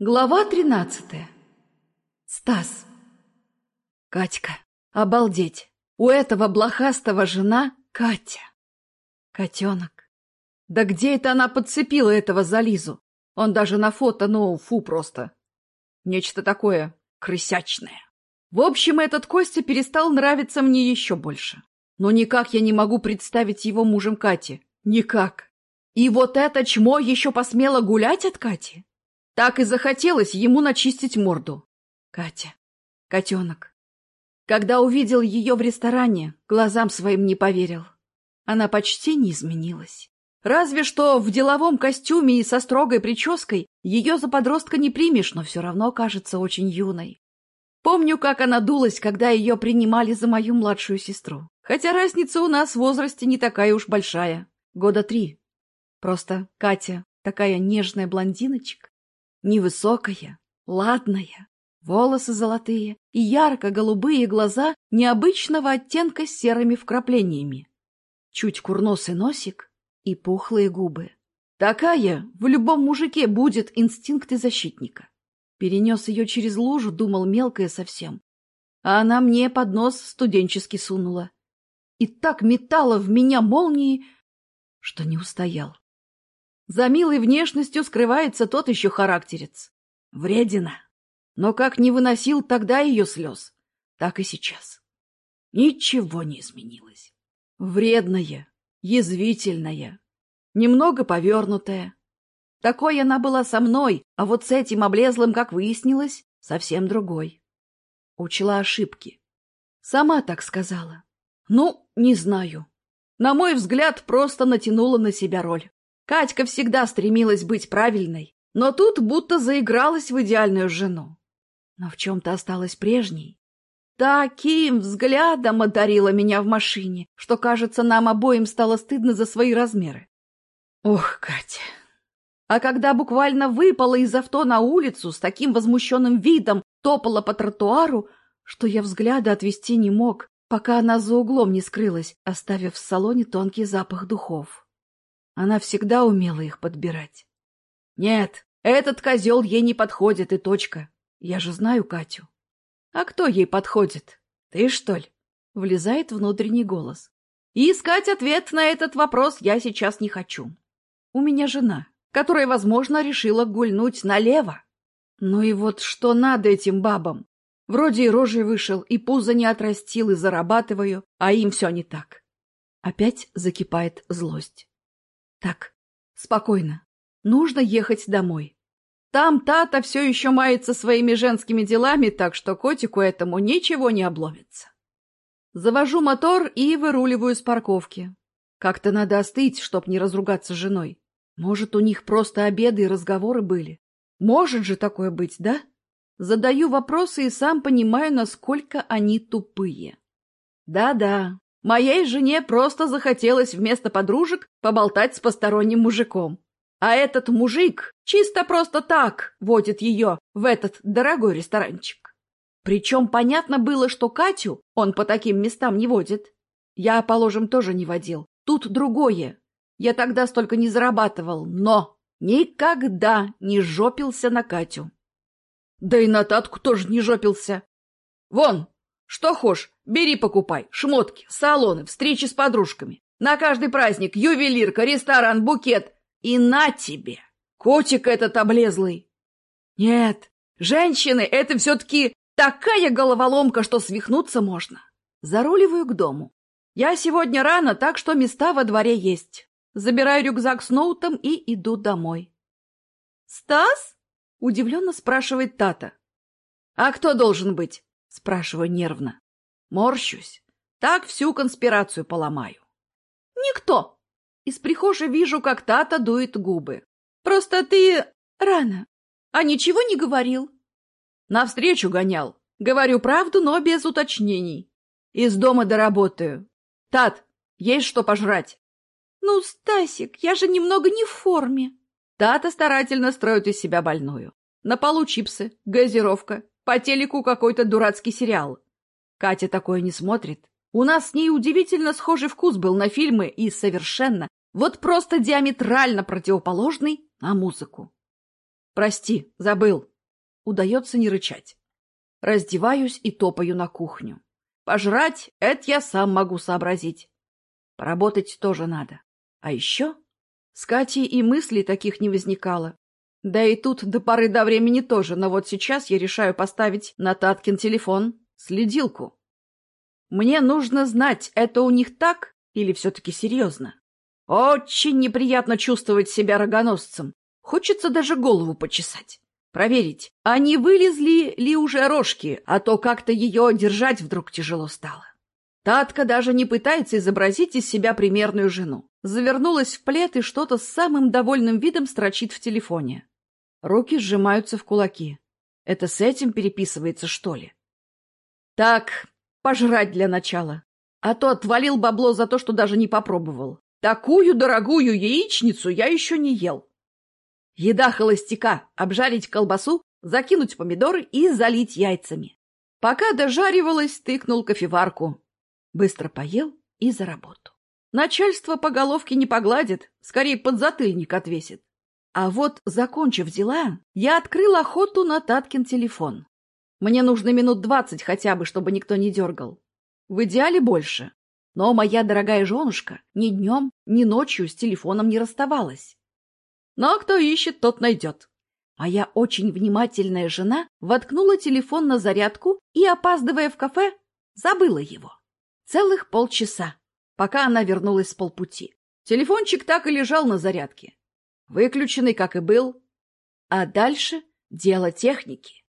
Глава тринадцатая. Стас. Катька. Обалдеть. У этого блохастого жена Катя. Котенок. Да где это она подцепила этого за Лизу? Он даже на фото, ну, фу просто. Нечто такое крысячное. В общем, этот Костя перестал нравиться мне еще больше. Но никак я не могу представить его мужем Кати. Никак. И вот это чмо еще посмело гулять от Кати? Так и захотелось ему начистить морду. Катя. Котенок. Когда увидел ее в ресторане, глазам своим не поверил. Она почти не изменилась. Разве что в деловом костюме и со строгой прической ее за подростка не примешь, но все равно кажется очень юной. Помню, как она дулась, когда ее принимали за мою младшую сестру. Хотя разница у нас в возрасте не такая уж большая. Года три. Просто Катя такая нежная блондиночка. Невысокая, ладная, волосы золотые и ярко-голубые глаза необычного оттенка с серыми вкраплениями. Чуть курносый носик и пухлые губы. Такая в любом мужике будет инстинкты защитника. Перенес ее через лужу, думал мелкая совсем. А она мне под нос студенчески сунула. И так метала в меня молнии, что не устоял. За милой внешностью скрывается тот еще характерец. Вредина. Но как не выносил тогда ее слез, так и сейчас. Ничего не изменилось. Вредная, язвительная, немного повернутая. Такой она была со мной, а вот с этим облезлым, как выяснилось, совсем другой. Учла ошибки. Сама так сказала. Ну, не знаю. На мой взгляд, просто натянула на себя роль. Катька всегда стремилась быть правильной, но тут будто заигралась в идеальную жену. Но в чем-то осталась прежней. Таким взглядом одарила меня в машине, что, кажется, нам обоим стало стыдно за свои размеры. Ох, Катя! А когда буквально выпала из авто на улицу с таким возмущенным видом, топала по тротуару, что я взгляда отвести не мог, пока она за углом не скрылась, оставив в салоне тонкий запах духов. Она всегда умела их подбирать. Нет, этот козел ей не подходит, и точка. Я же знаю Катю. А кто ей подходит? Ты, что ли? Влезает внутренний голос. И искать ответ на этот вопрос я сейчас не хочу. У меня жена, которая, возможно, решила гульнуть налево. Ну и вот что надо этим бабам? Вроде и рожей вышел, и пузо не отрастил, и зарабатываю, а им все не так. Опять закипает злость. Так, спокойно. Нужно ехать домой. Там Тата все еще мается своими женскими делами, так что котику этому ничего не обломится. Завожу мотор и выруливаю с парковки. Как-то надо остыть, чтоб не разругаться с женой. Может, у них просто обеды и разговоры были. Может же такое быть, да? Задаю вопросы и сам понимаю, насколько они тупые. Да-да, Моей жене просто захотелось вместо подружек поболтать с посторонним мужиком. А этот мужик чисто просто так водит ее в этот дорогой ресторанчик. Причем понятно было, что Катю он по таким местам не водит. Я, положим, тоже не водил. Тут другое. Я тогда столько не зарабатывал, но никогда не жопился на Катю. Да и на Татку тоже не жопился. Вон, что хошь, бери покупай. Шмотки, салоны, встречи с подружками. На каждый праздник ювелирка, ресторан, букет. И на тебе! Котик этот облезлый. Нет, женщины — это все-таки такая головоломка, что свихнуться можно. Заруливаю к дому. Я сегодня рано, так что места во дворе есть. Забираю рюкзак с ноутом и иду домой. «Стас?» — удивленно спрашивает Тата. «А кто должен быть?» Спрашиваю нервно. Морщусь. Так всю конспирацию поломаю. Никто. Из прихожей вижу, как Тата дует губы. Просто ты рано. А ничего не говорил? Навстречу гонял. Говорю правду, но без уточнений. Из дома доработаю. Тат, есть что пожрать? Ну, Стасик, я же немного не в форме. Тата старательно строит из себя больную. На полу чипсы, газировка, по телеку какой-то дурацкий сериал. Катя такое не смотрит. У нас с ней удивительно схожий вкус был на фильмы и совершенно, вот просто диаметрально противоположный на музыку. Прости, забыл. Удается не рычать. Раздеваюсь и топаю на кухню. Пожрать — это я сам могу сообразить. Поработать тоже надо. А еще с Катей и мыслей таких не возникало. Да и тут до поры до времени тоже, но вот сейчас я решаю поставить на Таткин телефон следилку. Мне нужно знать, это у них так или все-таки серьезно. Очень неприятно чувствовать себя рогоносцем. Хочется даже голову почесать. Проверить, а не вылезли ли уже рожки, а то как-то ее держать вдруг тяжело стало. Татка даже не пытается изобразить из себя примерную жену. Завернулась в плед и что-то с самым довольным видом строчит в телефоне. Руки сжимаются в кулаки. Это с этим переписывается, что ли? Так, пожрать для начала. А то отвалил бабло за то, что даже не попробовал. Такую дорогую яичницу я еще не ел. Еда холостяка. Обжарить колбасу, закинуть помидоры и залить яйцами. Пока дожаривалась, тыкнул кофеварку. Быстро поел и за работу. Начальство по головке не погладит, скорее подзатыльник отвесит. А вот, закончив дела, я открыл охоту на Таткин телефон. Мне нужно минут двадцать хотя бы, чтобы никто не дергал. В идеале больше. Но моя дорогая женушка ни днем, ни ночью с телефоном не расставалась. Но кто ищет, тот найдет. Моя очень внимательная жена воткнула телефон на зарядку и, опаздывая в кафе, забыла его. Целых полчаса, пока она вернулась с полпути. Телефончик так и лежал на зарядке. Выключенный, как и был. А дальше дело техники.